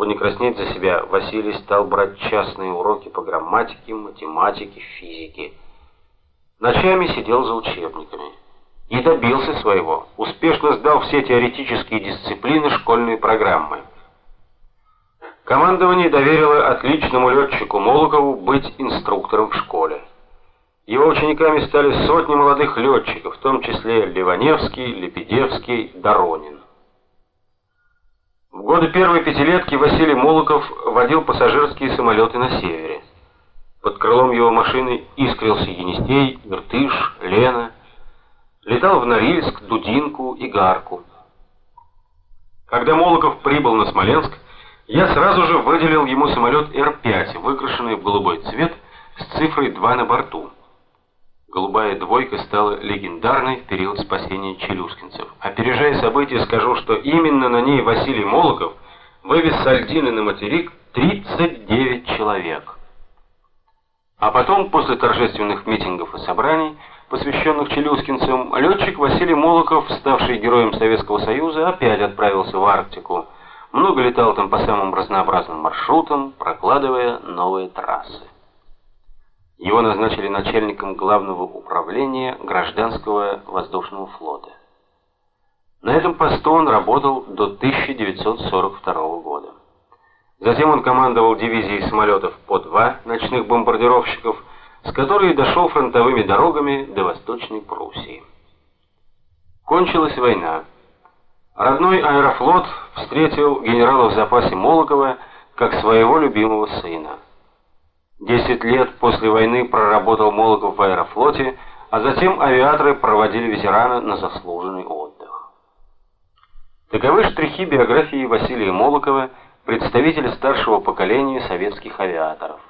Чтобы не краснеть за себя, Василий стал брать частные уроки по грамматике, математике, физике. Ночами сидел за учебниками и добился своего. Успешно сдал все теоретические дисциплины школьной программы. Командование доверило отличному летчику Молокову быть инструктором в школе. Его учениками стали сотни молодых летчиков, в том числе Ливаневский, Лепедевский, Доронин. В годы первой пятилетки Василий Молоков водил пассажирские самолеты на севере. Под крылом его машины искрился Енистей, Иртыш, Лена. Летал в Норильск, Дудинку и Гарку. Когда Молоков прибыл на Смоленск, я сразу же выделил ему самолет Р-5, выкрашенный в голубой цвет с цифрой 2 на борту. Голубая двойка стала легендарной в период спасения челюскинцев. Опережая события, скажу, что именно на ней Василий Молоков вывез с Альдины на материк 39 человек. А потом, после торжественных митингов и собраний, посвященных челюскинцам, летчик Василий Молоков, ставший героем Советского Союза, опять отправился в Арктику. Много летал там по самым разнообразным маршрутам, прокладывая новые трассы. Его назначили начальником главного управления гражданского воздушного флота. На этом посту он работал до 1942 года. Затем он командовал дивизией самолетов по-2 ночных бомбардировщиков, с которой дошел фронтовыми дорогами до Восточной Пруссии. Кончилась война. Родной аэрофлот встретил генерала в запасе Молокова как своего любимого сына. Десять лет после войны проработал Молоков в аэрофлоте, а затем авиаторы проводили ветерана на заслуженный отдых. Таковы штрихи биографии Василия Молокова, представителя старшего поколения советских авиаторов,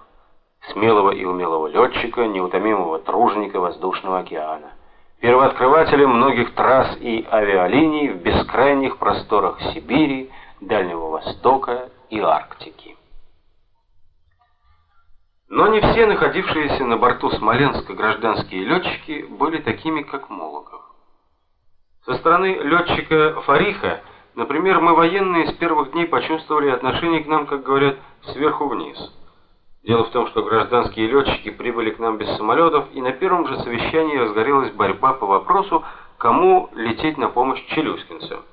смелого и умелого летчика, неутомимого труженика воздушного океана, первооткрывателя многих трасс и авиалиний в бескрайних просторах Сибири, Дальнего Востока и Арктики. Но не все находившиеся на борту Смоленска гражданские летчики были такими, как Молоков. Со стороны летчика Фариха, например, мы военные с первых дней почувствовали отношение к нам, как говорят, сверху вниз. Дело в том, что гражданские летчики прибыли к нам без самолетов, и на первом же совещании разгорелась борьба по вопросу, кому лететь на помощь челюскинцам.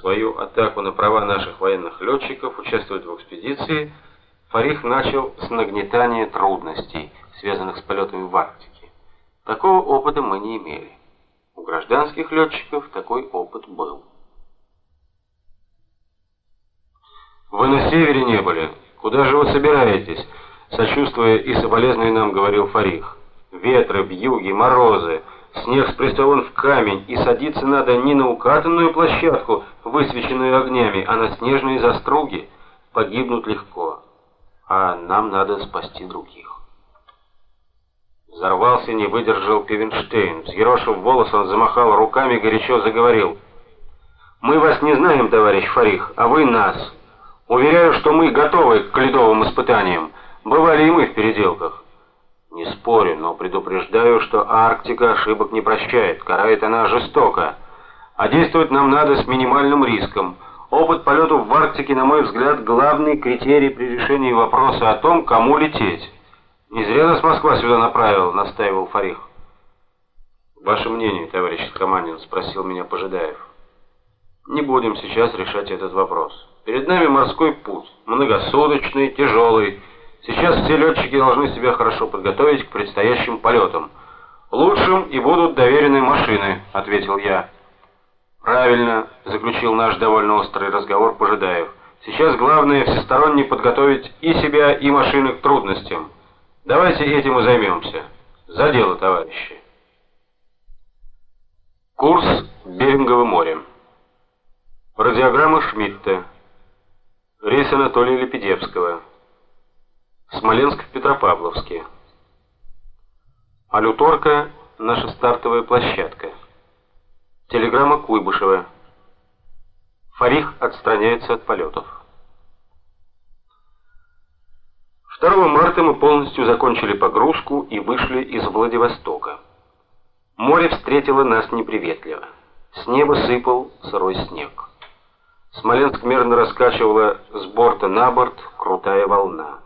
Свою атаку на права наших военных летчиков участвовать в экспедиции – Фарих начал с нагнетания трудностей, связанных с полетами в Арктике. Такого опыта мы не имели. У гражданских летчиков такой опыт был. Вы на севере не были. Куда же вы собираетесь? Сочувствуя и соболезнуя нам, говорил Фарих. Ветры, вьюги, морозы, снег спрессован в камень, и садиться надо не на укатанную площадку, высвеченную огнями, а на снежные заструги. Погибнуть легко а нам надо спасти других. Взорвался, не выдержал Пивенштейн. Взъерошив волосы, он замахал руками, горячо заговорил. «Мы вас не знаем, товарищ Фарих, а вы нас. Уверяю, что мы готовы к ледовым испытаниям. Бывали и мы в переделках». «Не спорю, но предупреждаю, что Арктика ошибок не прощает, карает она жестоко. А действовать нам надо с минимальным риском». Опыт полетов в Арктике, на мой взгляд, главный критерий при решении вопроса о том, кому лететь. Не зря нас Москва сюда направила, настаивал Фарих. Ваше мнение, товарищ Командин, спросил меня Пожидаев. Не будем сейчас решать этот вопрос. Перед нами морской путь, многосуточный, тяжелый. Сейчас все летчики должны себя хорошо подготовить к предстоящим полетам. Лучшим и будут доверены машины, ответил я. Правильно, заключил наш довольно острый разговор Пожидаев. Сейчас главное всесторонне подготовить и себя, и машины к трудностям. Давайте этим и займемся. За дело, товарищи. Курс Берингово море. Радиограмма Шмидта. Рейс Анатолия Лепедевского. Смоленск в Петропавловске. Алюторка – наша стартовая площадка. Телеграмма Куйбышева. Фарих отстраняется от полетов. 2 марта мы полностью закончили погрузку и вышли из Владивостока. Море встретило нас неприветливо. С неба сыпал сырой снег. Смоленск мерно раскачивала с борта на борт крутая волна.